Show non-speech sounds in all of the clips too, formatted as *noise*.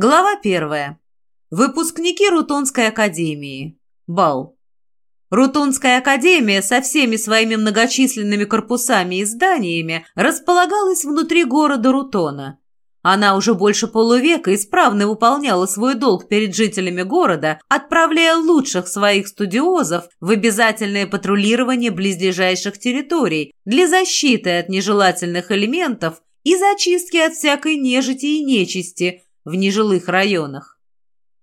Глава первая. Выпускники Рутонской академии. Бал. Рутонская академия со всеми своими многочисленными корпусами и зданиями располагалась внутри города Рутона. Она уже больше полувека исправно выполняла свой долг перед жителями города, отправляя лучших своих студиозов в обязательное патрулирование близлежащих территорий для защиты от нежелательных элементов и зачистки от всякой нежити и нечисти в нежилых районах.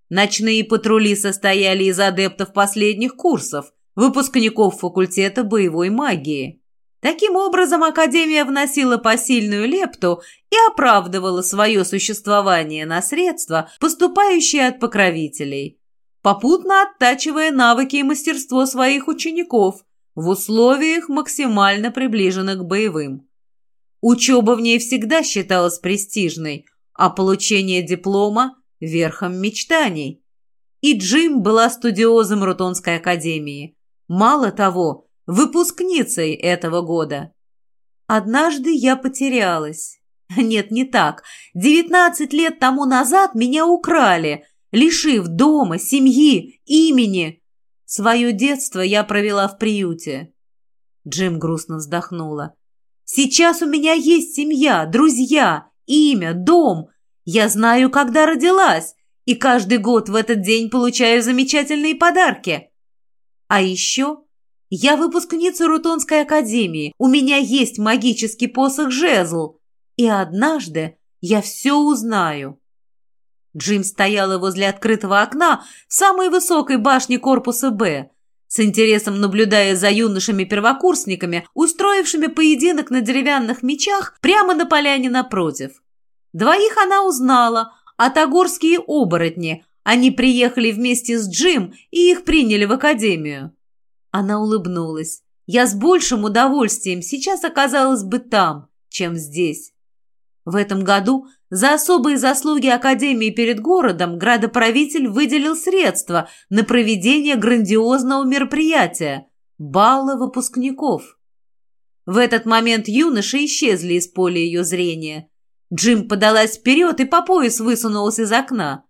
Ночные патрули состояли из адептов последних курсов, выпускников факультета боевой магии. Таким образом, Академия вносила посильную лепту и оправдывала свое существование на средства, поступающие от покровителей, попутно оттачивая навыки и мастерство своих учеников в условиях, максимально приближенных к боевым. Учеба в ней всегда считалась престижной, а получение диплома – верхом мечтаний. И Джим была студиозом Рутонской академии. Мало того, выпускницей этого года. Однажды я потерялась. *laughs* Нет, не так. Девятнадцать лет тому назад меня украли, лишив дома, семьи, имени. Свое детство я провела в приюте. Джим грустно вздохнула. Сейчас у меня есть семья, друзья, имя, дом. Я знаю, когда родилась, и каждый год в этот день получаю замечательные подарки. А еще я выпускница Рутонской академии, у меня есть магический посох жезл, и однажды я все узнаю. Джим стояла возле открытого окна в самой высокой башне корпуса «Б», с интересом наблюдая за юношами-первокурсниками, устроившими поединок на деревянных мечах прямо на поляне напротив. Двоих она узнала, а тагорские оборотни. Они приехали вместе с Джим и их приняли в академию. Она улыбнулась. Я с большим удовольствием сейчас оказалась бы там, чем здесь. В этом году за особые заслуги Академии перед городом градоправитель выделил средства на проведение грандиозного мероприятия – балла выпускников. В этот момент юноши исчезли из поля ее зрения. Джим подалась вперед и по пояс высунулась из окна.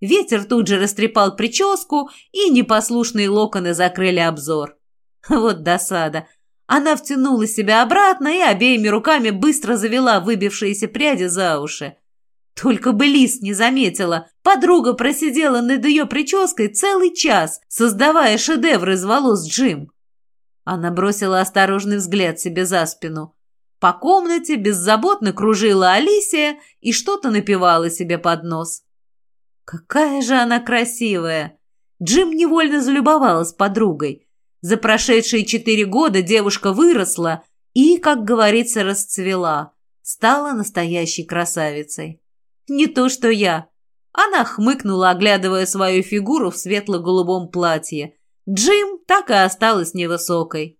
Ветер тут же растрепал прическу, и непослушные локоны закрыли обзор. Вот досада. Она втянула себя обратно и обеими руками быстро завела выбившиеся пряди за уши. Только бы Лис не заметила. Подруга просидела над ее прической целый час, создавая шедевр из волос Джим. Она бросила осторожный взгляд себе за спину. По комнате беззаботно кружила Алисия и что-то напевала себе под нос. Какая же она красивая! Джим невольно залюбовалась подругой. За прошедшие четыре года девушка выросла и, как говорится, расцвела. Стала настоящей красавицей. Не то, что я. Она хмыкнула, оглядывая свою фигуру в светло-голубом платье. Джим так и осталась невысокой.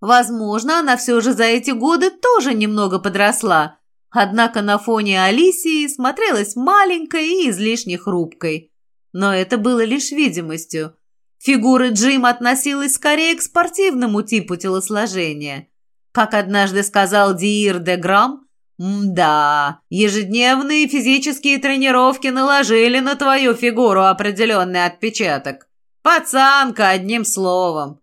Возможно, она все же за эти годы тоже немного подросла, однако на фоне Алисии смотрелась маленькой и излишне хрупкой. Но это было лишь видимостью. Фигура Джим относилась скорее к спортивному типу телосложения. Как однажды сказал Диир де Грамм, «Да, ежедневные физические тренировки наложили на твою фигуру определенный отпечаток. Пацанка, одним словом».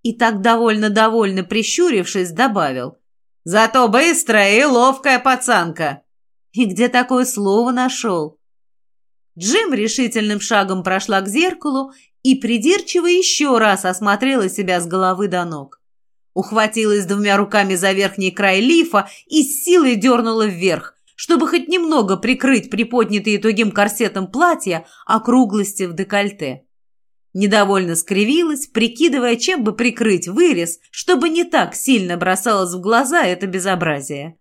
И так довольно-довольно прищурившись, добавил, «Зато быстрая и ловкая пацанка». И где такое слово нашел? Джим решительным шагом прошла к зеркалу и придирчиво еще раз осмотрела себя с головы до ног. Ухватилась двумя руками за верхний край лифа и с силой дернула вверх, чтобы хоть немного прикрыть приподнятые тугим корсетом платья округлости в декольте. Недовольно скривилась, прикидывая, чем бы прикрыть вырез, чтобы не так сильно бросалось в глаза это безобразие.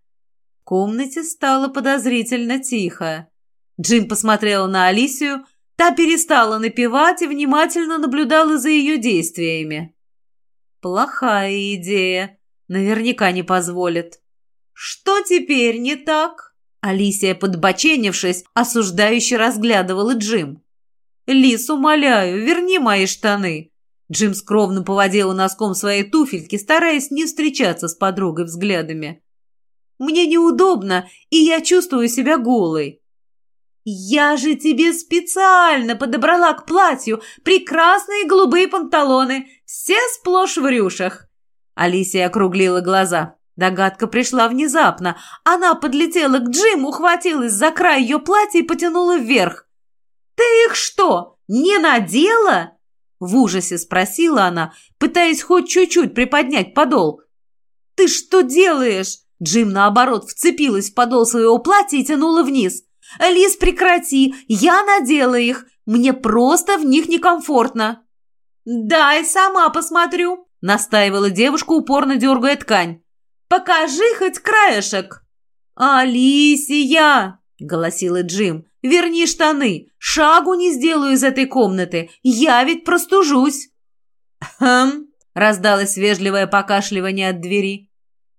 В комнате стало подозрительно тихо. Джим посмотрела на Алисию, Та перестала напевать и внимательно наблюдала за ее действиями. Плохая идея. Наверняка не позволит. Что теперь не так? Алисия, подбоченившись, осуждающе разглядывала Джим. «Лис, умоляю, верни мои штаны!» Джим скромно поводила носком своей туфельки, стараясь не встречаться с подругой взглядами. «Мне неудобно, и я чувствую себя голой». «Я же тебе специально подобрала к платью прекрасные голубые панталоны, все сплошь в рюшах!» Алисия округлила глаза. Догадка пришла внезапно. Она подлетела к Джиму, ухватилась за край ее платья и потянула вверх. «Ты их что, не надела?» В ужасе спросила она, пытаясь хоть чуть-чуть приподнять подол. «Ты что делаешь?» Джим, наоборот, вцепилась в подол своего платья и тянула вниз. «Лис, прекрати! Я надела их! Мне просто в них некомфортно!» «Дай сама посмотрю!» – настаивала девушка, упорно дергая ткань. «Покажи хоть краешек!» «Алисия!» – голосила Джим. «Верни штаны! Шагу не сделаю из этой комнаты! Я ведь простужусь!» «Хм!» – раздалось вежливое покашливание от двери.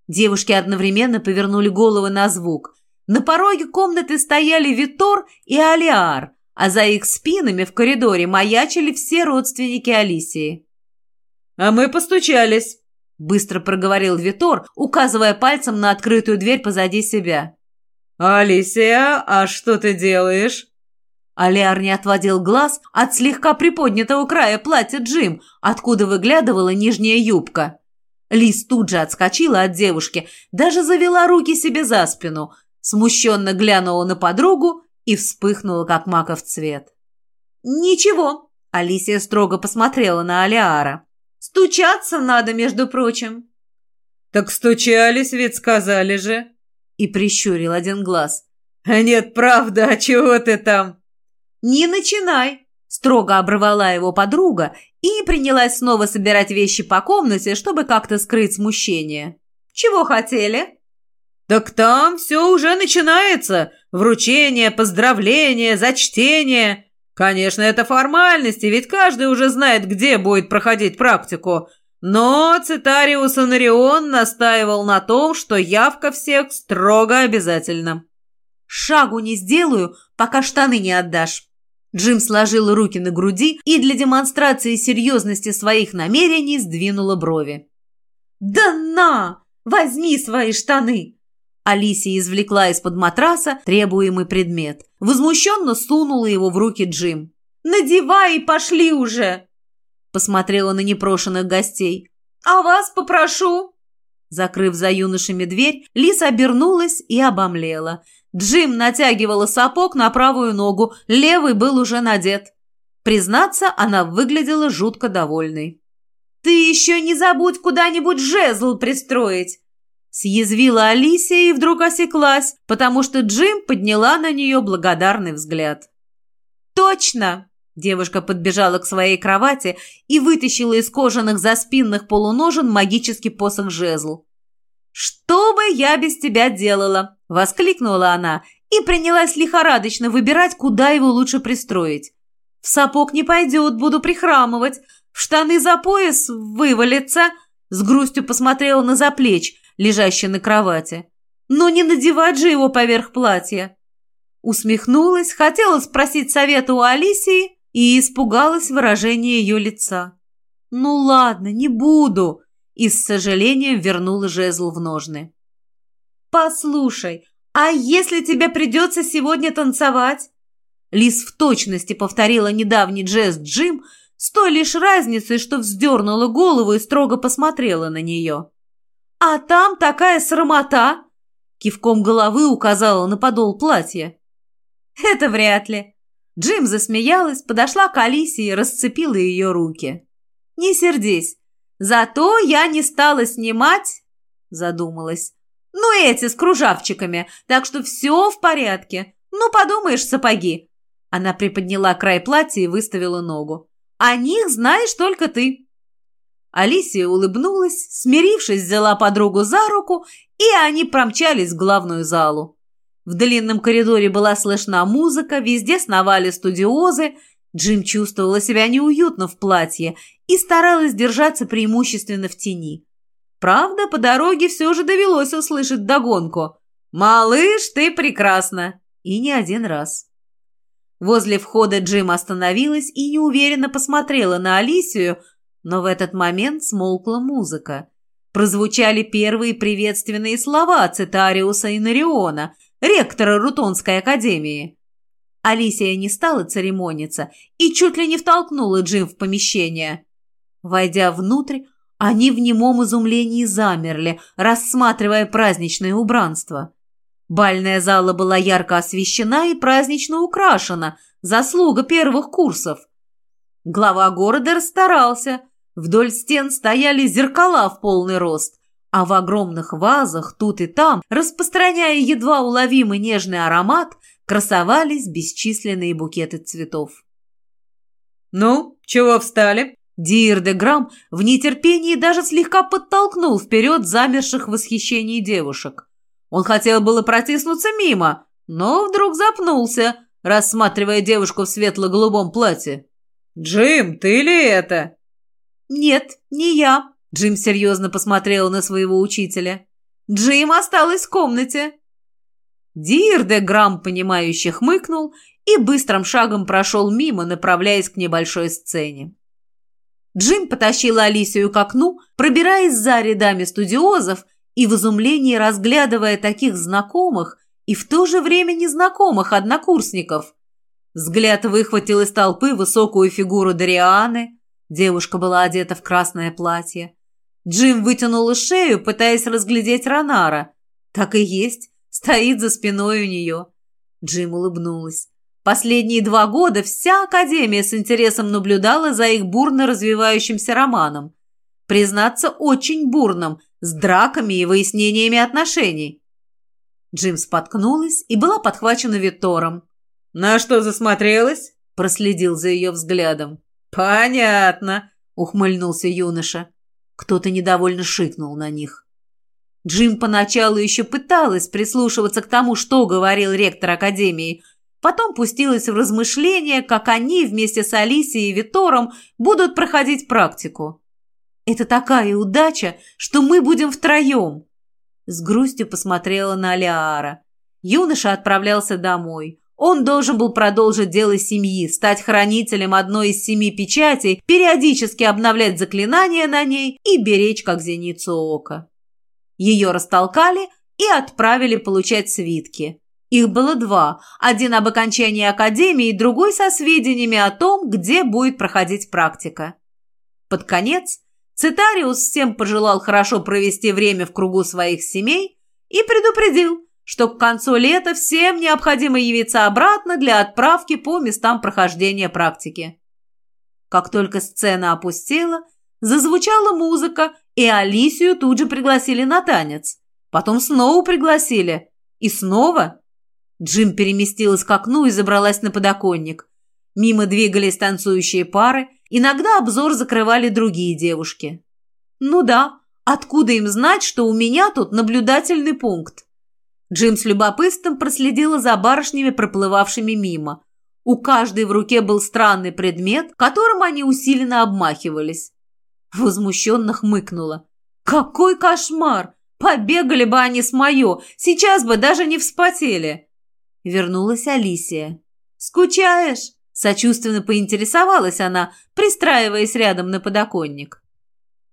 Девушки одновременно повернули головы на звук. На пороге комнаты стояли Витор и Алиар, а за их спинами в коридоре маячили все родственники Алисии. «А мы постучались», — быстро проговорил Витор, указывая пальцем на открытую дверь позади себя. «Алисия, а что ты делаешь?» Алиар не отводил глаз от слегка приподнятого края платья Джим, откуда выглядывала нижняя юбка. Лис тут же отскочила от девушки, даже завела руки себе за спину, смущенно глянула на подругу и вспыхнула, как маков цвет. «Ничего», — Алисия строго посмотрела на Алиара. «Стучаться надо, между прочим». «Так стучались, ведь сказали же», — и прищурил один глаз. «А нет, правда, а чего ты там?» «Не начинай», Строго обрывала его подруга и принялась снова собирать вещи по комнате, чтобы как-то скрыть смущение. «Чего хотели?» «Так там все уже начинается. Вручение, поздравление, зачтение. Конечно, это формальности, ведь каждый уже знает, где будет проходить практику. Но Цитариус Анарион настаивал на том, что явка всех строго обязательна». «Шагу не сделаю, пока штаны не отдашь». Джим сложил руки на груди и для демонстрации серьезности своих намерений сдвинула брови. «Да на! Возьми свои штаны!» Алисия извлекла из-под матраса требуемый предмет. Возмущенно сунула его в руки Джим. «Надевай и пошли уже!» Посмотрела на непрошенных гостей. «А вас попрошу!» Закрыв за юношами дверь, Лиса обернулась и обомлела – Джим натягивала сапог на правую ногу, левый был уже надет. Признаться, она выглядела жутко довольной. «Ты еще не забудь куда-нибудь жезл пристроить!» Съязвила Алисия и вдруг осеклась, потому что Джим подняла на нее благодарный взгляд. «Точно!» Девушка подбежала к своей кровати и вытащила из кожаных заспинных полуножен магический посох-жезл. «Что бы я без тебя делала?» – воскликнула она и принялась лихорадочно выбирать, куда его лучше пристроить. «В сапог не пойдет, буду прихрамывать. В штаны за пояс вывалится», – с грустью посмотрела на заплеч, лежащий на кровати. «Но не надевать же его поверх платья». Усмехнулась, хотела спросить совета у Алисии и испугалась выражения ее лица. «Ну ладно, не буду», – и с сожалением вернула жезл в ножны. «Послушай, а если тебе придется сегодня танцевать?» Лис в точности повторила недавний джест Джим, с той лишь разницей, что вздернула голову и строго посмотрела на нее. «А там такая срамота!» Кивком головы указала на подол платья. «Это вряд ли». Джим засмеялась, подошла к Алисе и расцепила ее руки. «Не сердись. Зато я не стала снимать...» Задумалась. Ну, эти с кружавчиками, так что все в порядке. Ну, подумаешь, сапоги». Она приподняла край платья и выставила ногу. «О них знаешь только ты». Алисия улыбнулась, смирившись, взяла подругу за руку, и они промчались в главную залу. В длинном коридоре была слышна музыка, везде сновали студиозы. Джим чувствовала себя неуютно в платье и старалась держаться преимущественно в тени. Правда, по дороге все же довелось услышать догонку. «Малыш, ты прекрасна!» И не один раз. Возле входа Джим остановилась и неуверенно посмотрела на Алисию, но в этот момент смолкла музыка. Прозвучали первые приветственные слова Цитариуса Нариона, ректора Рутонской академии. Алисия не стала церемониться и чуть ли не втолкнула Джим в помещение. Войдя внутрь, они в немом изумлении замерли, рассматривая праздничное убранство. Бальная зала была ярко освещена и празднично украшена, заслуга первых курсов. Глава города расстарался. Вдоль стен стояли зеркала в полный рост, а в огромных вазах тут и там, распространяя едва уловимый нежный аромат, красовались бесчисленные букеты цветов. «Ну, чего встали?» Диир де Грам в нетерпении даже слегка подтолкнул вперед замерших в восхищении девушек. Он хотел было протиснуться мимо, но вдруг запнулся, рассматривая девушку в светло-голубом платье. «Джим, ты ли это?» «Нет, не я», — Джим серьезно посмотрел на своего учителя. «Джим осталась в комнате». Дир де Грам, понимающе хмыкнул и быстрым шагом прошел мимо, направляясь к небольшой сцене. Джим потащил Алисию к окну, пробираясь за рядами студиозов и в изумлении разглядывая таких знакомых и в то же время незнакомых однокурсников. Взгляд выхватил из толпы высокую фигуру Дарианы. Девушка была одета в красное платье. Джим вытянул шею, пытаясь разглядеть Ронара. Так и есть, стоит за спиной у нее. Джим улыбнулась. Последние два года вся Академия с интересом наблюдала за их бурно развивающимся романом. Признаться, очень бурным, с драками и выяснениями отношений. Джим споткнулась и была подхвачена Витором. «На что засмотрелась?» – проследил за ее взглядом. «Понятно», – ухмыльнулся юноша. Кто-то недовольно шикнул на них. Джим поначалу еще пыталась прислушиваться к тому, что говорил ректор Академии – Потом пустилась в размышления, как они вместе с Алисией и Витором будут проходить практику. «Это такая удача, что мы будем втроем!» С грустью посмотрела на Алиара. Юноша отправлялся домой. Он должен был продолжить дело семьи, стать хранителем одной из семи печатей, периодически обновлять заклинания на ней и беречь как зеницу ока. Ее растолкали и отправили получать свитки. Их было два, один об окончании академии, другой со сведениями о том, где будет проходить практика. Под конец Цитариус всем пожелал хорошо провести время в кругу своих семей и предупредил, что к концу лета всем необходимо явиться обратно для отправки по местам прохождения практики. Как только сцена опустела, зазвучала музыка, и Алисию тут же пригласили на танец. Потом снова пригласили. И снова Джим переместилась к окну и забралась на подоконник. Мимо двигались танцующие пары, иногда обзор закрывали другие девушки. «Ну да, откуда им знать, что у меня тут наблюдательный пункт?» Джим с любопытством проследила за барышнями, проплывавшими мимо. У каждой в руке был странный предмет, которым они усиленно обмахивались. Возмущенно хмыкнула. «Какой кошмар! Побегали бы они с мое, сейчас бы даже не вспотели!» Вернулась Алисия. «Скучаешь?» – сочувственно поинтересовалась она, пристраиваясь рядом на подоконник.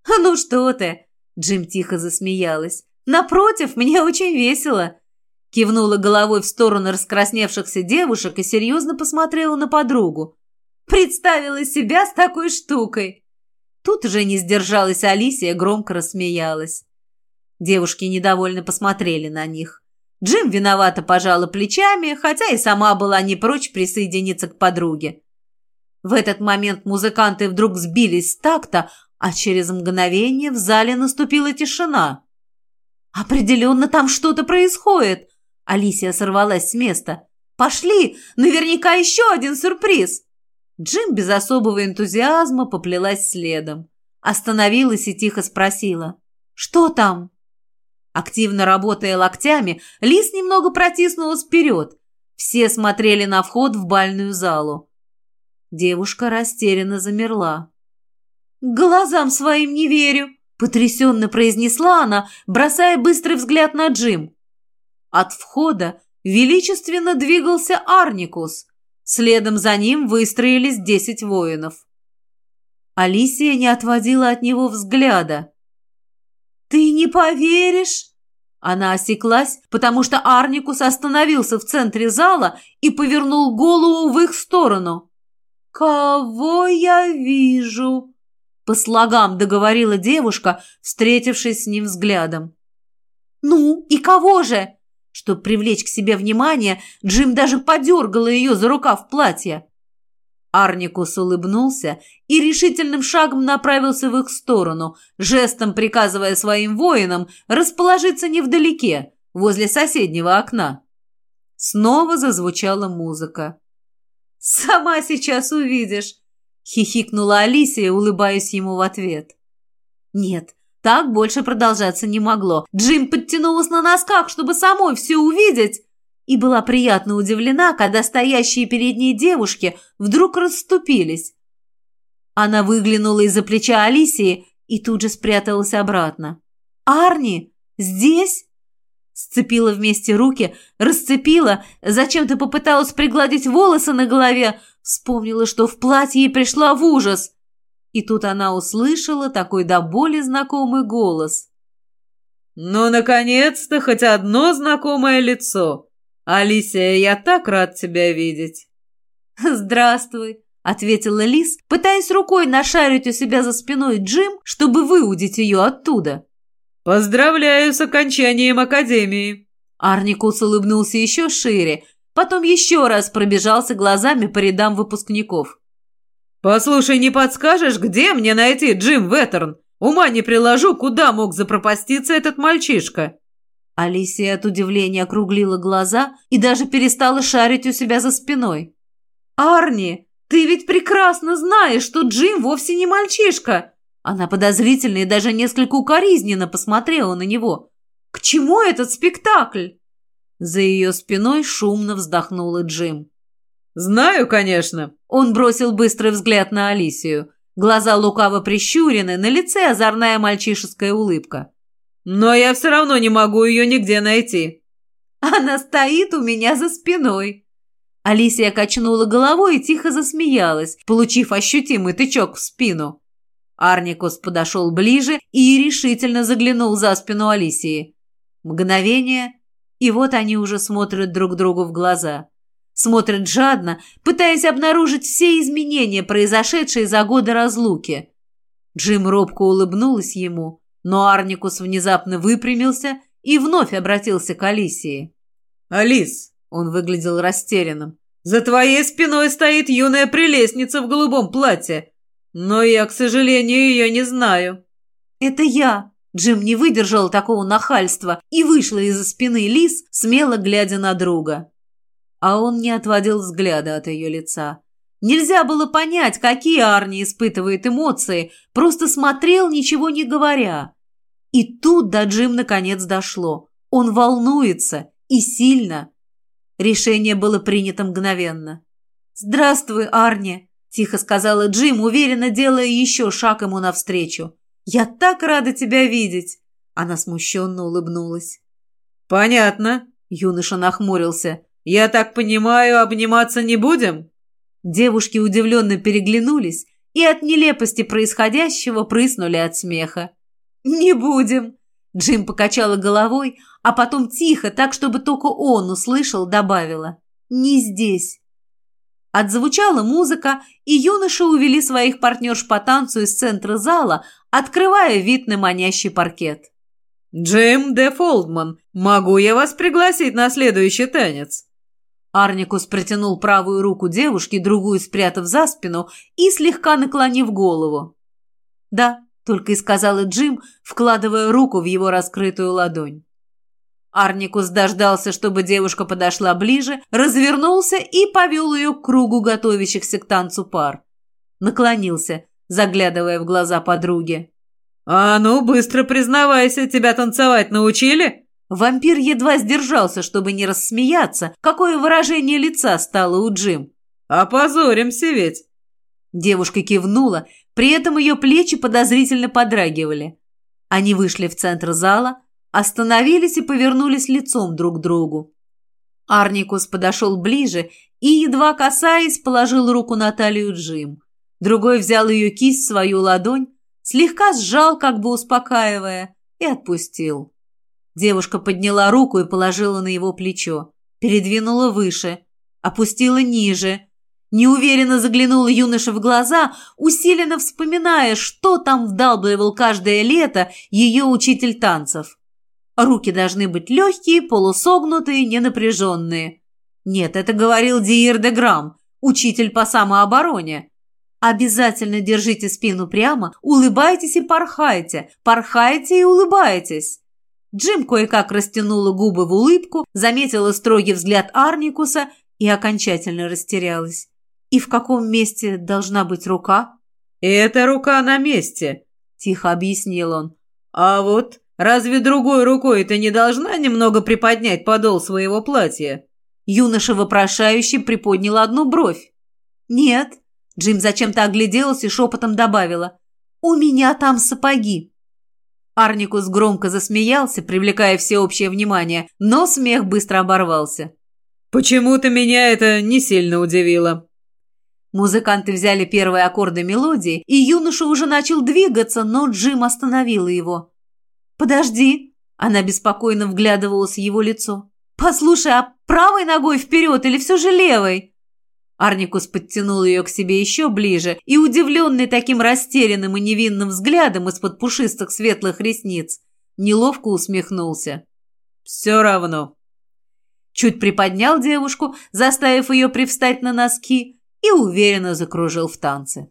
«Ну что ты?» – Джим тихо засмеялась. «Напротив, мне очень весело!» Кивнула головой в сторону раскрасневшихся девушек и серьезно посмотрела на подругу. «Представила себя с такой штукой!» Тут уже не сдержалась Алисия, громко рассмеялась. Девушки недовольно посмотрели на них. Джим виновато пожала плечами, хотя и сама была не прочь присоединиться к подруге. В этот момент музыканты вдруг сбились с такта, а через мгновение в зале наступила тишина. «Определенно там что-то происходит!» Алисия сорвалась с места. «Пошли! Наверняка еще один сюрприз!» Джим без особого энтузиазма поплелась следом. Остановилась и тихо спросила. «Что там?» Активно работая локтями, Лис немного протиснулась вперед. Все смотрели на вход в бальную залу. Девушка растерянно замерла. «Глазам своим не верю!» – потрясенно произнесла она, бросая быстрый взгляд на Джим. От входа величественно двигался Арникус. Следом за ним выстроились десять воинов. Алисия не отводила от него взгляда. «Ты не поверишь?» Она осеклась, потому что Арникус остановился в центре зала и повернул голову в их сторону. «Кого я вижу?» По слогам договорила девушка, встретившись с ним взглядом. «Ну, и кого же?» Чтобы привлечь к себе внимание, Джим даже подергала ее за рукав платья. Арникус улыбнулся и решительным шагом направился в их сторону, жестом приказывая своим воинам расположиться невдалеке, возле соседнего окна. Снова зазвучала музыка. «Сама сейчас увидишь!» — хихикнула Алисия, улыбаясь ему в ответ. «Нет, так больше продолжаться не могло. Джим подтянулась на носках, чтобы самой все увидеть, и была приятно удивлена, когда стоящие перед ней девушки вдруг расступились. Она выглянула из-за плеча Алисии и тут же спряталась обратно. «Арни? Здесь?» Сцепила вместе руки, расцепила, зачем-то попыталась пригладить волосы на голове, вспомнила, что в платье ей пришла в ужас. И тут она услышала такой до боли знакомый голос. «Ну, наконец-то, хоть одно знакомое лицо!» «Алисия, я так рад тебя видеть!» *laughs* «Здравствуй!» — ответила Лис, пытаясь рукой нашарить у себя за спиной Джим, чтобы выудить ее оттуда. «Поздравляю с окончанием Академии!» Арникус улыбнулся еще шире, потом еще раз пробежался глазами по рядам выпускников. «Послушай, не подскажешь, где мне найти Джим Веттерн? Ума не приложу, куда мог запропаститься этот мальчишка?» Алисия от удивления округлила глаза и даже перестала шарить у себя за спиной. «Арни, ты ведь прекрасно знаешь, что Джим вовсе не мальчишка!» Она подозрительно и даже несколько укоризненно посмотрела на него. «К чему этот спектакль?» За ее спиной шумно вздохнула Джим. «Знаю, конечно!» Он бросил быстрый взгляд на Алисию. Глаза лукаво прищурены, на лице озорная мальчишеская улыбка. Но я все равно не могу ее нигде найти. Она стоит у меня за спиной. Алисия качнула головой и тихо засмеялась, получив ощутимый тычок в спину. Арникус подошел ближе и решительно заглянул за спину Алисии. Мгновение, и вот они уже смотрят друг другу в глаза. Смотрят жадно, пытаясь обнаружить все изменения, произошедшие за годы разлуки. Джим робко улыбнулась ему, но Арникус внезапно выпрямился и вновь обратился к Алисии. «Алис!» — он выглядел растерянным. «За твоей спиной стоит юная прелестница в голубом платье, но я, к сожалению, ее не знаю». «Это я!» Джим не выдержал такого нахальства и вышла из-за спины Лис, смело глядя на друга. А он не отводил взгляда от ее лица. Нельзя было понять, какие Арни испытывает эмоции, просто смотрел, ничего не говоря. И тут до Джим наконец дошло. Он волнуется, и сильно. Решение было принято мгновенно. «Здравствуй, Арни», – тихо сказала Джим, уверенно делая еще шаг ему навстречу. «Я так рада тебя видеть!» Она смущенно улыбнулась. «Понятно», – юноша нахмурился. «Я так понимаю, обниматься не будем?» Девушки удивленно переглянулись и от нелепости происходящего прыснули от смеха. «Не будем!» Джим покачала головой, а потом тихо, так, чтобы только он услышал, добавила. «Не здесь!» Отзвучала музыка, и юноши увели своих партнерш по танцу из центра зала, открывая вид на манящий паркет. «Джим де Фолдман, могу я вас пригласить на следующий танец?» Арникус протянул правую руку девушки, другую спрятав за спину и слегка наклонив голову. «Да», — только и сказала Джим, вкладывая руку в его раскрытую ладонь. Арникус дождался, чтобы девушка подошла ближе, развернулся и повел ее к кругу готовящихся к танцу пар. Наклонился, заглядывая в глаза подруги. «А ну, быстро признавайся, тебя танцевать научили?» Вампир едва сдержался, чтобы не рассмеяться. Какое выражение лица стало у Джим. «Опозоримся ведь!» Девушка кивнула, при этом ее плечи подозрительно подрагивали. Они вышли в центр зала, остановились и повернулись лицом друг к другу. Арникус подошел ближе и, едва касаясь, положил руку на талию Джим. Другой взял ее кисть в свою ладонь, слегка сжал, как бы успокаивая, и отпустил. Девушка подняла руку и положила на его плечо. Передвинула выше. Опустила ниже. Неуверенно заглянула юноша в глаза, усиленно вспоминая, что там вдалбливал каждое лето ее учитель танцев. Руки должны быть легкие, полусогнутые, ненапряженные. Нет, это говорил Диир де Грам, учитель по самообороне. Обязательно держите спину прямо, улыбайтесь и порхайте, порхайте и улыбайтесь. Джим кое-как растянула губы в улыбку, заметила строгий взгляд Арникуса и окончательно растерялась. И в каком месте должна быть рука? «Эта рука на месте», — тихо объяснил он. «А вот разве другой рукой ты не должна немного приподнять подол своего платья?» Юноша вопрошающе приподнял одну бровь. «Нет». Джим зачем-то огляделась и шепотом добавила. «У меня там сапоги». Арникус громко засмеялся, привлекая всеобщее внимание, но смех быстро оборвался. «Почему-то меня это не сильно удивило», Музыканты взяли первые аккорды мелодии, и юноша уже начал двигаться, но Джим остановила его. «Подожди!» – она беспокойно вглядывалась в его лицо. «Послушай, а правой ногой вперед или все же левой?» Арникус подтянул ее к себе еще ближе и, удивленный таким растерянным и невинным взглядом из-под пушистых светлых ресниц, неловко усмехнулся. «Все равно». Чуть приподнял девушку, заставив ее привстать на носки, и уверенно закружил в танце.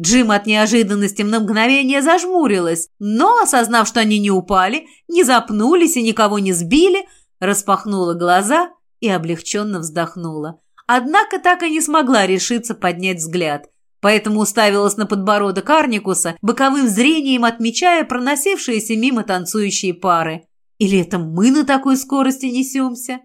Джим от неожиданности на мгновение зажмурилась, но, осознав, что они не упали, не запнулись и никого не сбили, распахнула глаза и облегченно вздохнула. Однако так и не смогла решиться поднять взгляд, поэтому уставилась на подбородок Арникуса, боковым зрением отмечая проносившиеся мимо танцующие пары. Или это мы на такой скорости несемся?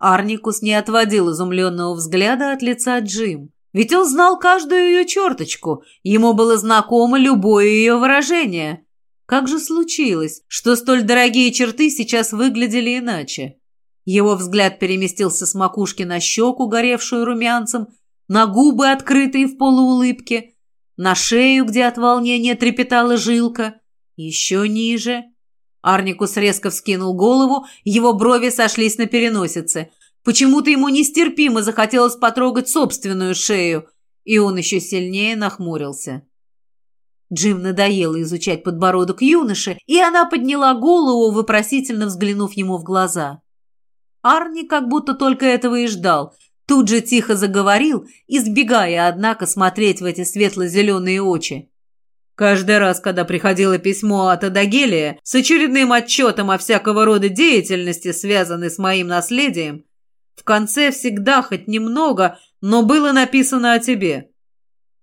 Арникус не отводил изумленного взгляда от лица Джим. Ведь он знал каждую ее черточку, ему было знакомо любое ее выражение. Как же случилось, что столь дорогие черты сейчас выглядели иначе? Его взгляд переместился с макушки на щеку, горевшую румянцем, на губы, открытые в полуулыбке, на шею, где от волнения трепетала жилка, еще ниже. Арникус резко вскинул голову, его брови сошлись на переносице. Почему-то ему нестерпимо захотелось потрогать собственную шею, и он еще сильнее нахмурился. Джим надоело изучать подбородок юноши, и она подняла голову, вопросительно взглянув ему в глаза. Арни как будто только этого и ждал. Тут же тихо заговорил, избегая, однако, смотреть в эти светло-зеленые очи. Каждый раз, когда приходило письмо от Адагелия с очередным отчетом о всякого рода деятельности, связанной с моим наследием, в конце всегда хоть немного, но было написано о тебе.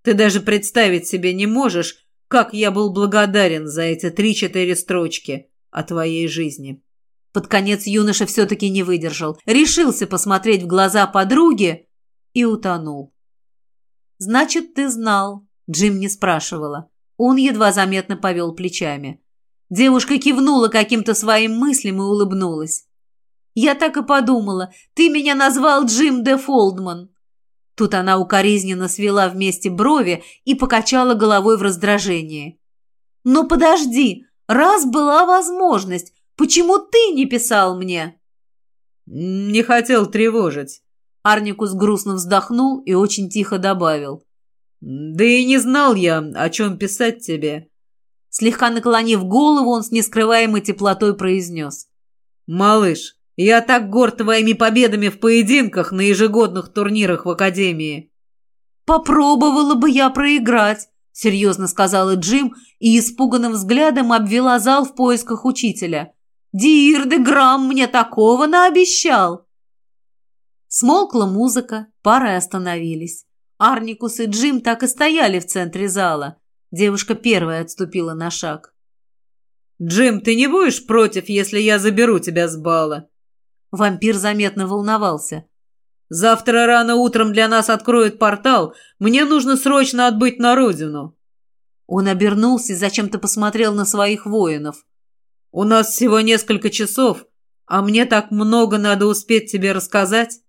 Ты даже представить себе не можешь, как я был благодарен за эти три-четыре строчки о твоей жизни. Под конец юноша все-таки не выдержал, решился посмотреть в глаза подруги и утонул. «Значит, ты знал», — Джим не спрашивала. Он едва заметно повел плечами. Девушка кивнула каким-то своим мыслям и улыбнулась. «Я так и подумала. Ты меня назвал Джим де Фолдман». Тут она укоризненно свела вместе брови и покачала головой в раздражении. «Но подожди, раз была возможность, почему ты не писал мне?» «Не хотел тревожить». Арникус грустно вздохнул и очень тихо добавил. «Да и не знал я, о чем писать тебе». Слегка наклонив голову, он с нескрываемой теплотой произнес. «Малыш, я так горд твоими победами в поединках на ежегодных турнирах в Академии». «Попробовала бы я проиграть», — серьезно сказала Джим и испуганным взглядом обвела зал в поисках учителя. «Диир де Грамм мне такого наобещал!» Смолкла музыка, пары остановились. Арникус и Джим так и стояли в центре зала. Девушка первая отступила на шаг. «Джим, ты не будешь против, если я заберу тебя с бала?» Вампир заметно волновался. «Завтра рано утром для нас откроют портал. Мне нужно срочно отбыть на родину». Он обернулся и зачем-то посмотрел на своих воинов. «У нас всего несколько часов, а мне так много надо успеть тебе рассказать».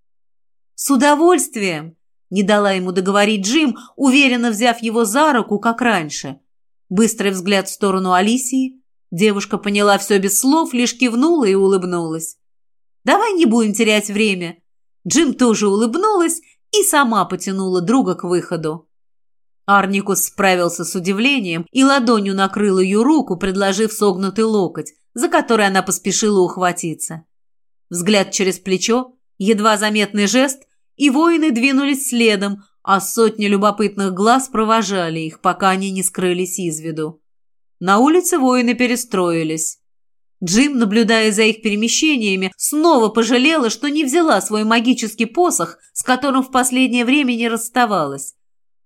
«С удовольствием!» Не дала ему договорить Джим, уверенно взяв его за руку, как раньше. Быстрый взгляд в сторону Алисии. Девушка поняла все без слов, лишь кивнула и улыбнулась. «Давай не будем терять время». Джим тоже улыбнулась и сама потянула друга к выходу. Арникус справился с удивлением и ладонью накрыл ее руку, предложив согнутый локоть, за который она поспешила ухватиться. Взгляд через плечо, едва заметный жест, и воины двинулись следом, а сотни любопытных глаз провожали их, пока они не скрылись из виду. На улице воины перестроились. Джим, наблюдая за их перемещениями, снова пожалела, что не взяла свой магический посох, с которым в последнее время не расставалась.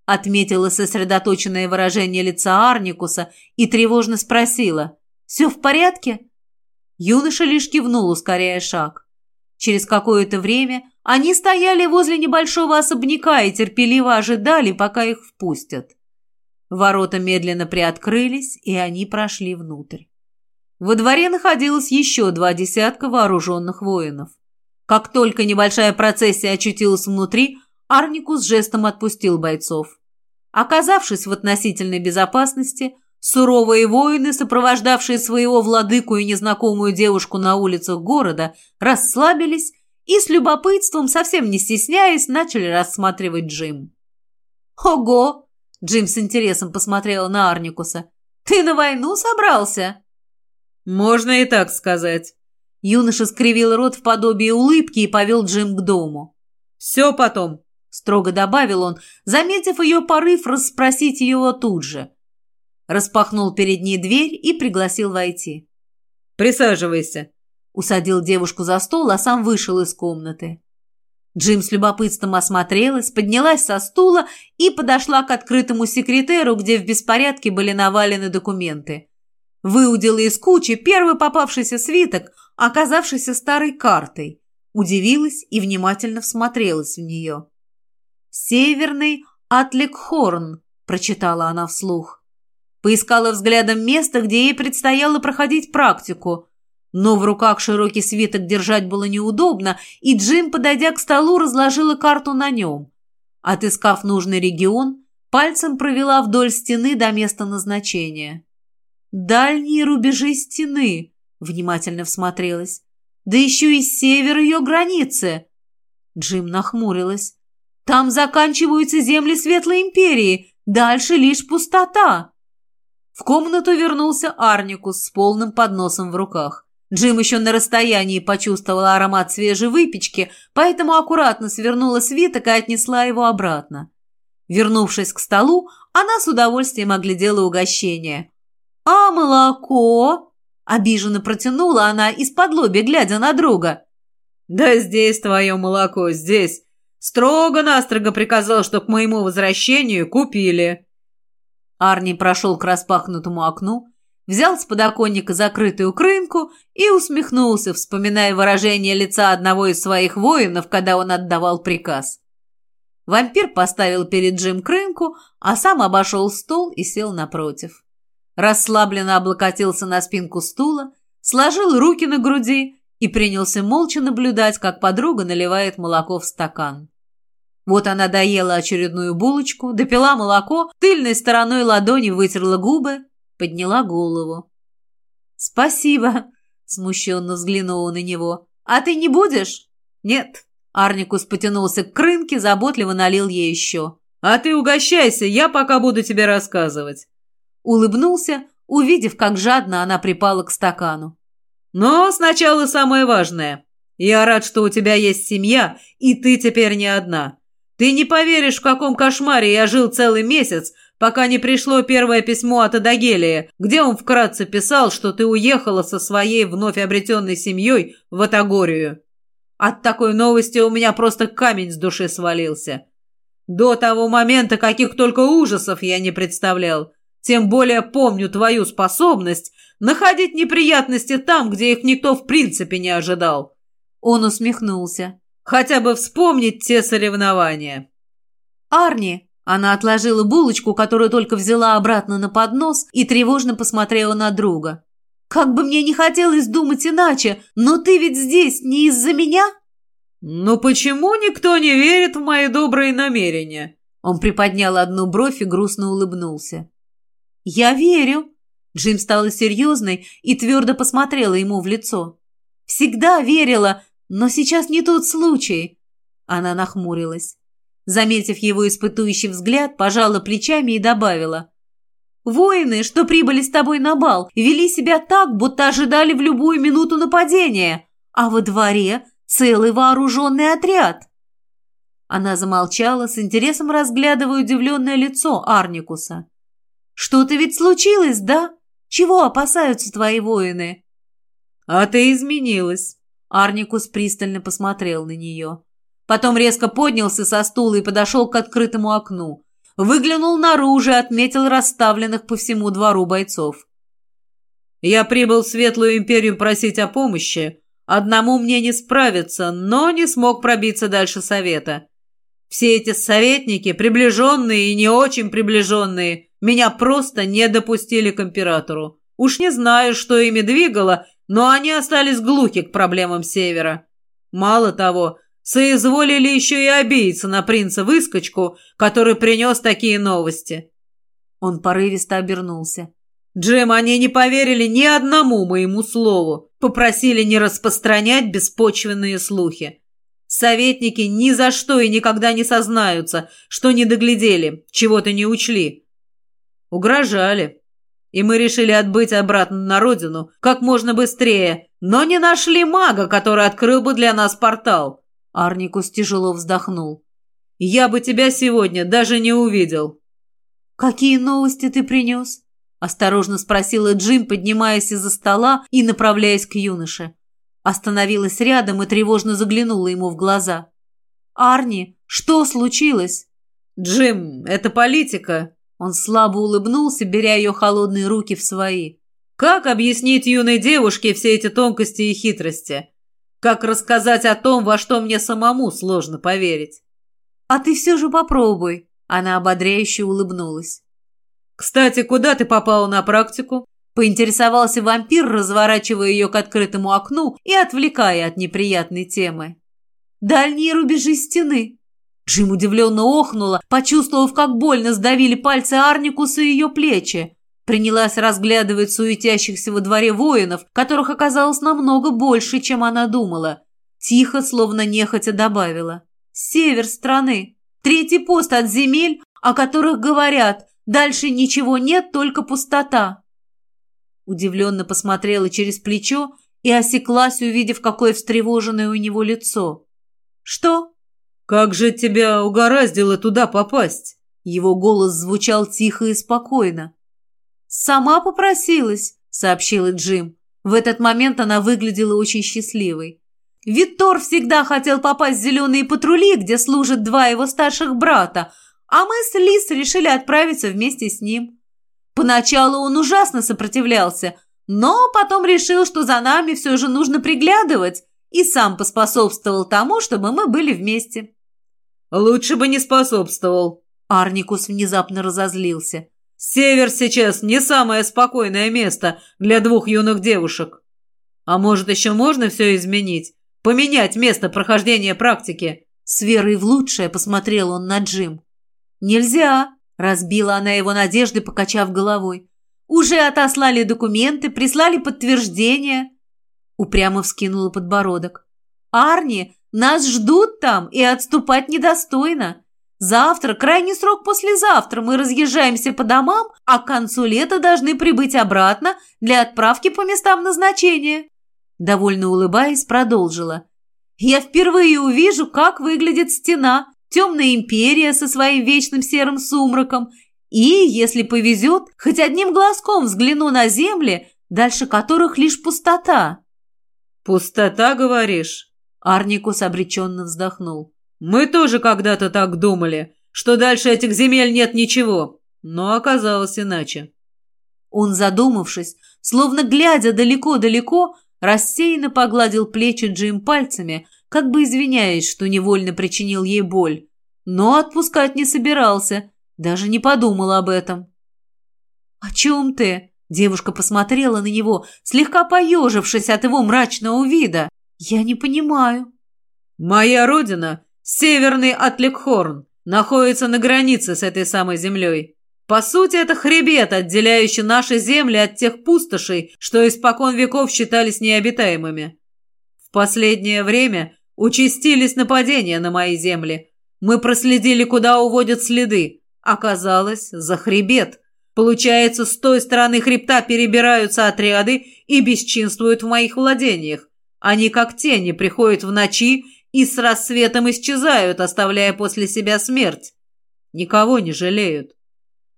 Отметила сосредоточенное выражение лица Арникуса и тревожно спросила «Все в порядке?» Юноша лишь кивнул, ускоряя шаг. Через какое-то время они стояли возле небольшого особняка и терпеливо ожидали, пока их впустят. Ворота медленно приоткрылись, и они прошли внутрь. Во дворе находилось еще два десятка вооруженных воинов. Как только небольшая процессия очутилась внутри, Арникус жестом отпустил бойцов. Оказавшись в относительной безопасности, суровые воины, сопровождавшие своего владыку и незнакомую девушку на улицах города, расслабились и с любопытством, совсем не стесняясь, начали рассматривать Джим. «Ого!» – Джим с интересом посмотрела на Арникуса. «Ты на войну собрался?» «Можно и так сказать». Юноша скривил рот в подобие улыбки и повел Джим к дому. «Все потом», – строго добавил он, заметив ее порыв расспросить его тут же. Распахнул перед ней дверь и пригласил войти. «Присаживайся», Усадил девушку за стол, а сам вышел из комнаты. Джим с любопытством осмотрелась, поднялась со стула и подошла к открытому секретеру, где в беспорядке были навалены документы. Выудила из кучи первый попавшийся свиток, оказавшийся старой картой. Удивилась и внимательно всмотрелась в нее. «Северный Атликхорн», – прочитала она вслух. Поискала взглядом место, где ей предстояло проходить практику – но в руках широкий свиток держать было неудобно, и Джим, подойдя к столу, разложила карту на нем. Отыскав нужный регион, пальцем провела вдоль стены до места назначения. «Дальние рубежи стены», — внимательно всмотрелась. «Да еще и север ее границы». Джим нахмурилась. «Там заканчиваются земли Светлой Империи, дальше лишь пустота». В комнату вернулся Арникус с полным подносом в руках. Джим еще на расстоянии почувствовала аромат свежей выпечки, поэтому аккуратно свернула свиток и отнесла его обратно. Вернувшись к столу, она с удовольствием оглядела угощение. «А молоко?» – обиженно протянула она из-под лоби, глядя на друга. «Да здесь твое молоко, здесь. Строго-настрого приказал, что к моему возвращению купили». Арни прошел к распахнутому окну, взял с подоконника закрытую крынку и усмехнулся, вспоминая выражение лица одного из своих воинов, когда он отдавал приказ. Вампир поставил перед Джим крынку, а сам обошел стол и сел напротив. Расслабленно облокотился на спинку стула, сложил руки на груди и принялся молча наблюдать, как подруга наливает молоко в стакан. Вот она доела очередную булочку, допила молоко, тыльной стороной ладони вытерла губы, подняла голову. «Спасибо», — смущенно взглянула на него. «А ты не будешь?» «Нет». Арникус потянулся к крынке, заботливо налил ей еще. «А ты угощайся, я пока буду тебе рассказывать». Улыбнулся, увидев, как жадно она припала к стакану. «Но сначала самое важное. Я рад, что у тебя есть семья, и ты теперь не одна. Ты не поверишь, в каком кошмаре я жил целый месяц, пока не пришло первое письмо от Адагелия, где он вкратце писал, что ты уехала со своей вновь обретенной семьей в Атагорию. От такой новости у меня просто камень с души свалился. До того момента каких только ужасов я не представлял. Тем более помню твою способность находить неприятности там, где их никто в принципе не ожидал. Он усмехнулся. Хотя бы вспомнить те соревнования. «Арни!» Она отложила булочку, которую только взяла обратно на поднос, и тревожно посмотрела на друга. «Как бы мне не хотелось думать иначе, но ты ведь здесь не из-за меня?» «Ну почему никто не верит в мои добрые намерения?» Он приподнял одну бровь и грустно улыбнулся. «Я верю». Джим стала серьезной и твердо посмотрела ему в лицо. «Всегда верила, но сейчас не тот случай». Она нахмурилась. Заметив его испытующий взгляд, пожала плечами и добавила. «Воины, что прибыли с тобой на бал, вели себя так, будто ожидали в любую минуту нападения, а во дворе целый вооруженный отряд». Она замолчала, с интересом разглядывая удивленное лицо Арникуса. «Что-то ведь случилось, да? Чего опасаются твои воины?» «А ты изменилась». Арникус пристально посмотрел на нее. Потом резко поднялся со стула и подошел к открытому окну. Выглянул наружу и отметил расставленных по всему двору бойцов. «Я прибыл в Светлую Империю просить о помощи. Одному мне не справиться, но не смог пробиться дальше совета. Все эти советники, приближенные и не очень приближенные, меня просто не допустили к императору. Уж не знаю, что ими двигало, но они остались глухи к проблемам Севера. Мало того, соизволили еще и обидеться на принца-выскочку, который принес такие новости. Он порывисто обернулся. Джим, они не поверили ни одному моему слову, попросили не распространять беспочвенные слухи. Советники ни за что и никогда не сознаются, что не доглядели, чего-то не учли. Угрожали. И мы решили отбыть обратно на родину как можно быстрее, но не нашли мага, который открыл бы для нас портал. Арникус тяжело вздохнул. «Я бы тебя сегодня даже не увидел». «Какие новости ты принес?» Осторожно спросила Джим, поднимаясь из-за стола и направляясь к юноше. Остановилась рядом и тревожно заглянула ему в глаза. «Арни, что случилось?» «Джим, это политика». Он слабо улыбнулся, беря ее холодные руки в свои. «Как объяснить юной девушке все эти тонкости и хитрости? Как рассказать о том, во что мне самому сложно поверить? А ты все же попробуй. Она ободряюще улыбнулась. Кстати, куда ты попала на практику? Поинтересовался вампир, разворачивая ее к открытому окну и отвлекая от неприятной темы. «Дальние рубежи стены». Джим удивленно охнула, почувствовав, как больно сдавили пальцы Арникуса и ее плечи. Принялась разглядывать суетящихся во дворе воинов, которых оказалось намного больше, чем она думала. Тихо, словно нехотя добавила. «Север страны. Третий пост от земель, о которых говорят. Дальше ничего нет, только пустота». Удивленно посмотрела через плечо и осеклась, увидев, какое встревоженное у него лицо. «Что?» «Как же тебя угораздило туда попасть?» Его голос звучал тихо и спокойно. «Сама попросилась», — сообщила Джим. В этот момент она выглядела очень счастливой. Виттор всегда хотел попасть в зеленые патрули, где служат два его старших брата, а мы с Лис решили отправиться вместе с ним. Поначалу он ужасно сопротивлялся, но потом решил, что за нами все же нужно приглядывать, и сам поспособствовал тому, чтобы мы были вместе. «Лучше бы не способствовал», — Арникус внезапно разозлился. Север сейчас не самое спокойное место для двух юных девушек. А может, еще можно все изменить? Поменять место прохождения практики?» С верой в лучшее посмотрел он на Джим. «Нельзя!» – разбила она его надежды, покачав головой. «Уже отослали документы, прислали подтверждение». Упрямо вскинула подбородок. «Арни, нас ждут там, и отступать недостойно. Завтра, крайний срок послезавтра, мы разъезжаемся по домам, а к концу лета должны прибыть обратно для отправки по местам назначения». Довольно улыбаясь, продолжила. «Я впервые увижу, как выглядит стена, темная империя со своим вечным серым сумраком, и, если повезет, хоть одним глазком взгляну на земли, дальше которых лишь пустота». «Пустота, говоришь?» Арникус обреченно вздохнул. Мы тоже когда-то так думали, что дальше этих земель нет ничего, но оказалось иначе. Он, задумавшись, словно глядя далеко-далеко, рассеянно погладил плечи Джим пальцами, как бы извиняясь, что невольно причинил ей боль. Но отпускать не собирался, даже не подумал об этом. «О чем ты?» Девушка посмотрела на него, слегка поежившись от его мрачного вида. «Я не понимаю». «Моя родина Северный Атликхорн находится на границе с этой самой землей. По сути, это хребет, отделяющий наши земли от тех пустошей, что испокон веков считались необитаемыми. В последнее время участились нападения на мои земли. Мы проследили, куда уводят следы. Оказалось, за хребет. Получается, с той стороны хребта перебираются отряды и бесчинствуют в моих владениях. Они как тени приходят в ночи и с рассветом исчезают, оставляя после себя смерть. Никого не жалеют.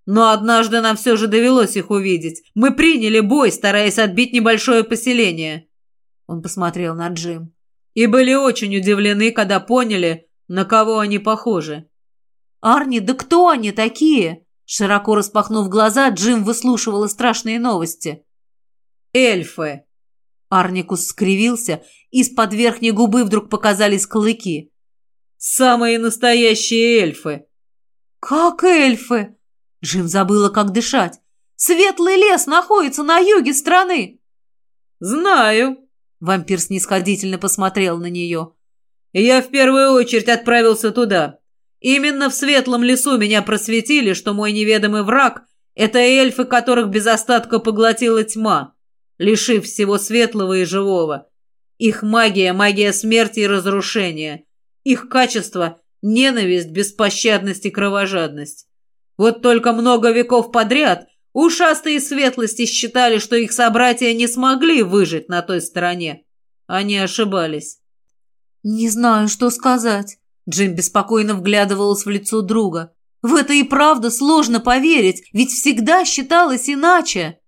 Но однажды нам все же довелось их увидеть. Мы приняли бой, стараясь отбить небольшое поселение. Он посмотрел на Джим. И были очень удивлены, когда поняли, на кого они похожи. «Арни, да кто они такие?» Широко распахнув глаза, Джим выслушивала страшные новости. «Эльфы!» Арникус скривился, из-под верхней губы вдруг показались клыки. «Самые настоящие эльфы!» «Как эльфы?» Джим забыла, как дышать. «Светлый лес находится на юге страны!» «Знаю!» Вампир снисходительно посмотрел на нее. «Я в первую очередь отправился туда. Именно в светлом лесу меня просветили, что мой неведомый враг — это эльфы, которых без остатка поглотила тьма, лишив всего светлого и живого. Их магия — магия смерти и разрушения. Их качество — ненависть, беспощадность и кровожадность. Вот только много веков подряд ушастые светлости считали, что их собратья не смогли выжить на той стороне. Они ошибались. «Не знаю, что сказать». Джим беспокойно вглядывалась в лицо друга. «В это и правда сложно поверить, ведь всегда считалось иначе».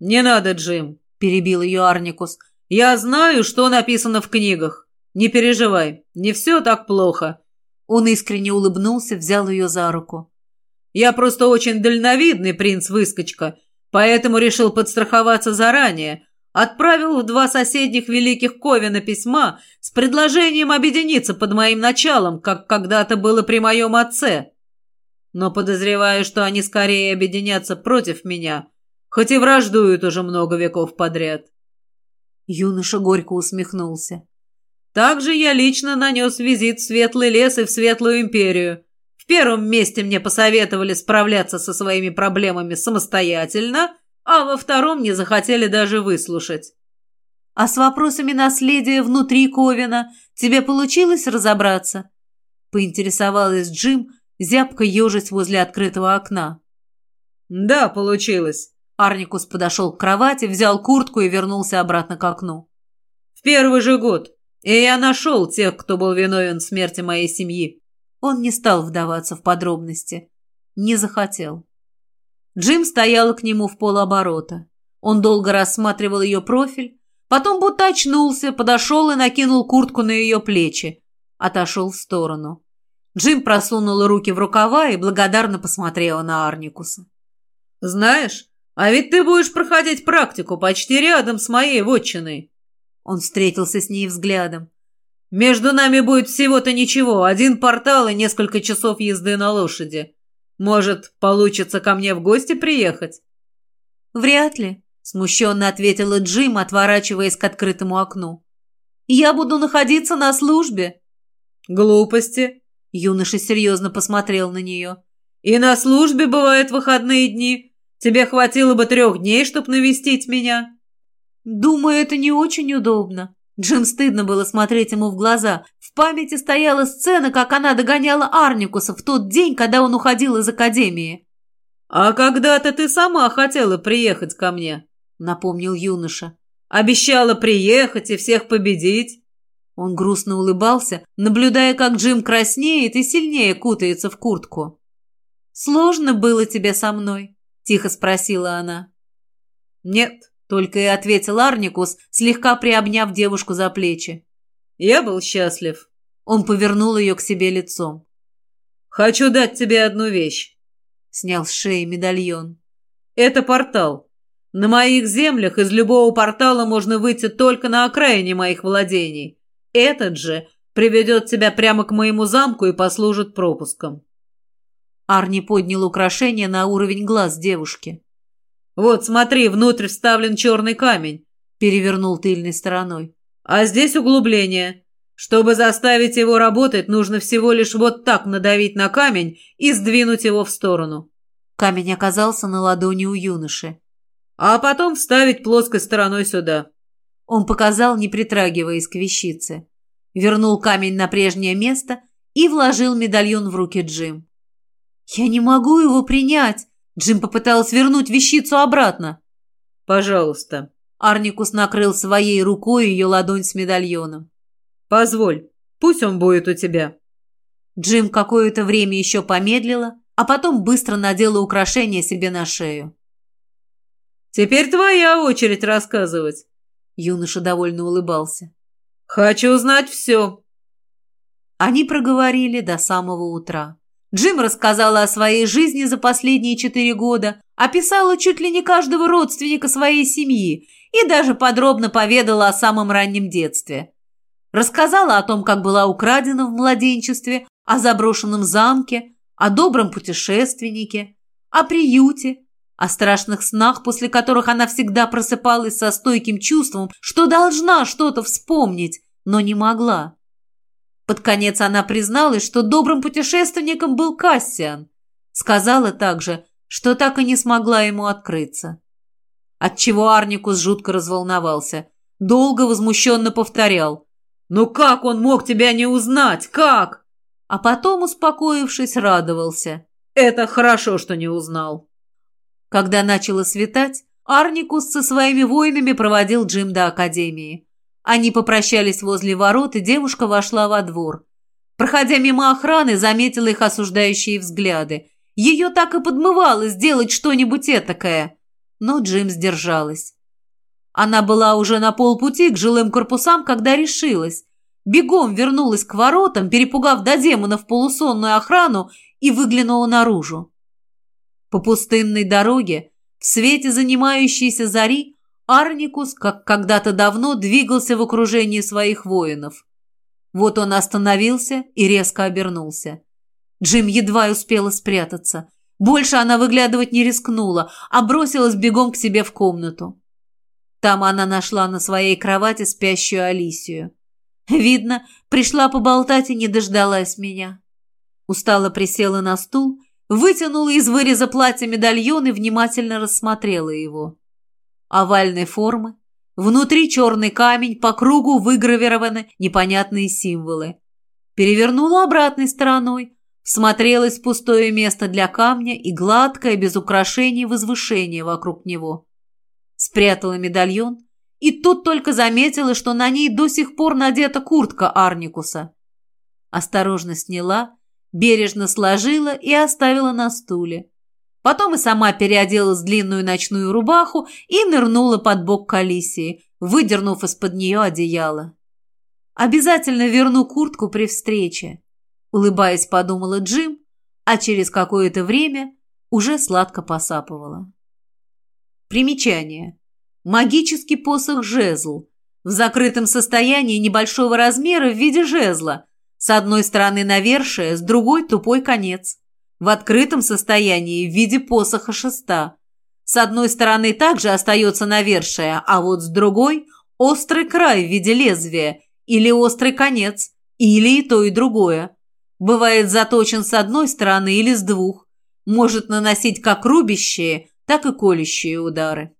«Не надо, Джим», — перебил ее Арникус. «Я знаю, что написано в книгах. Не переживай, не все так плохо». Он искренне улыбнулся, взял ее за руку. Я просто очень дальновидный принц-выскочка, поэтому решил подстраховаться заранее. Отправил в два соседних великих Ковина письма с предложением объединиться под моим началом, как когда-то было при моем отце. Но подозреваю, что они скорее объединятся против меня, хоть и враждуют уже много веков подряд. Юноша горько усмехнулся. Также я лично нанес визит в Светлый лес и в Светлую империю. В первом месте мне посоветовали справляться со своими проблемами самостоятельно, а во втором не захотели даже выслушать. А с вопросами наследия внутри Ковина тебе получилось разобраться? Поинтересовалась Джим, зябко ежась возле открытого окна. Да, получилось. Арникус подошел к кровати, взял куртку и вернулся обратно к окну. В первый же год. И я нашел тех, кто был виновен в смерти моей семьи. Он не стал вдаваться в подробности. Не захотел. Джим стояла к нему в полоборота. Он долго рассматривал ее профиль, потом будто очнулся, подошел и накинул куртку на ее плечи. Отошел в сторону. Джим просунула руки в рукава и благодарно посмотрела на Арникуса. «Знаешь, а ведь ты будешь проходить практику почти рядом с моей вотчиной». Он встретился с ней взглядом. Между нами будет всего-то ничего, один портал и несколько часов езды на лошади. Может, получится ко мне в гости приехать?» «Вряд ли», — смущенно ответила Джим, отворачиваясь к открытому окну. «Я буду находиться на службе». «Глупости», — юноша серьезно посмотрел на нее. «И на службе бывают выходные дни. Тебе хватило бы трех дней, чтобы навестить меня». «Думаю, это не очень удобно», Джим стыдно было смотреть ему в глаза. В памяти стояла сцена, как она догоняла Арникуса в тот день, когда он уходил из академии. «А когда-то ты сама хотела приехать ко мне», — напомнил юноша. «Обещала приехать и всех победить». Он грустно улыбался, наблюдая, как Джим краснеет и сильнее кутается в куртку. «Сложно было тебе со мной?» — тихо спросила она. «Нет», только и ответил Арникус, слегка приобняв девушку за плечи. «Я был счастлив». Он повернул ее к себе лицом. «Хочу дать тебе одну вещь». Снял с шеи медальон. «Это портал. На моих землях из любого портала можно выйти только на окраине моих владений. Этот же приведет тебя прямо к моему замку и послужит пропуском». Арни поднял украшение на уровень глаз девушки. «Вот, смотри, внутрь вставлен черный камень», — перевернул тыльной стороной. «А здесь углубление. Чтобы заставить его работать, нужно всего лишь вот так надавить на камень и сдвинуть его в сторону». Камень оказался на ладони у юноши. «А потом вставить плоской стороной сюда». Он показал, не притрагиваясь к вещице. Вернул камень на прежнее место и вложил медальон в руки Джим. «Я не могу его принять!» Джим попытался вернуть вещицу обратно. «Пожалуйста». Арникус накрыл своей рукой ее ладонь с медальоном. «Позволь, пусть он будет у тебя». Джим какое-то время еще помедлила, а потом быстро надела украшение себе на шею. «Теперь твоя очередь рассказывать», — юноша довольно улыбался. «Хочу знать все». Они проговорили до самого утра. Джим рассказала о своей жизни за последние четыре года, описала чуть ли не каждого родственника своей семьи и даже подробно поведала о самом раннем детстве. Рассказала о том, как была украдена в младенчестве, о заброшенном замке, о добром путешественнике, о приюте, о страшных снах, после которых она всегда просыпалась со стойким чувством, что должна что-то вспомнить, но не могла. Под конец она призналась, что добрым путешественником был Кассиан. Сказала также, что так и не смогла ему открыться. Отчего Арникус жутко разволновался. Долго возмущенно повторял. «Ну как он мог тебя не узнать? Как?» А потом, успокоившись, радовался. «Это хорошо, что не узнал». Когда начало светать, Арникус со своими воинами проводил Джим до Академии. Они попрощались возле ворот, и девушка вошла во двор. Проходя мимо охраны, заметила их осуждающие взгляды. Ее так и подмывало сделать что-нибудь этакое. Но Джим сдержалась. Она была уже на полпути к жилым корпусам, когда решилась. Бегом вернулась к воротам, перепугав до демонов полусонную охрану и выглянула наружу. По пустынной дороге, в свете занимающейся зари, Арникус, как когда-то давно, двигался в окружении своих воинов. Вот он остановился и резко обернулся. Джим едва успела спрятаться. Больше она выглядывать не рискнула, а бросилась бегом к себе в комнату. Там она нашла на своей кровати спящую Алисию. Видно, пришла поболтать и не дождалась меня. Устало присела на стул, вытянула из выреза платья медальон и внимательно рассмотрела его овальной формы. Внутри черный камень, по кругу выгравированы непонятные символы. Перевернула обратной стороной, всмотрелась в пустое место для камня и гладкое, без украшений, возвышение вокруг него. Спрятала медальон и тут только заметила, что на ней до сих пор надета куртка Арникуса. Осторожно сняла, бережно сложила и оставила на стуле. Потом и сама переоделась в длинную ночную рубаху и нырнула под бок к Алисии, выдернув из-под нее одеяло. «Обязательно верну куртку при встрече», — улыбаясь, подумала Джим, а через какое-то время уже сладко посапывала. Примечание. Магический посох-жезл. В закрытом состоянии небольшого размера в виде жезла. С одной стороны навершие, с другой тупой конец в открытом состоянии в виде посоха шеста. С одной стороны также остается навершие, а вот с другой – острый край в виде лезвия или острый конец, или и то, и другое. Бывает заточен с одной стороны или с двух. Может наносить как рубящие, так и колющие удары.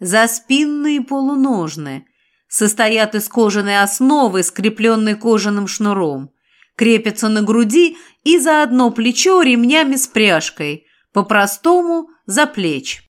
Заспинные полуножны состоят из кожаной основы, скрепленной кожаным шнуром крепятся на груди и за одно плечо ремнями с пряжкой, по-простому за плеч.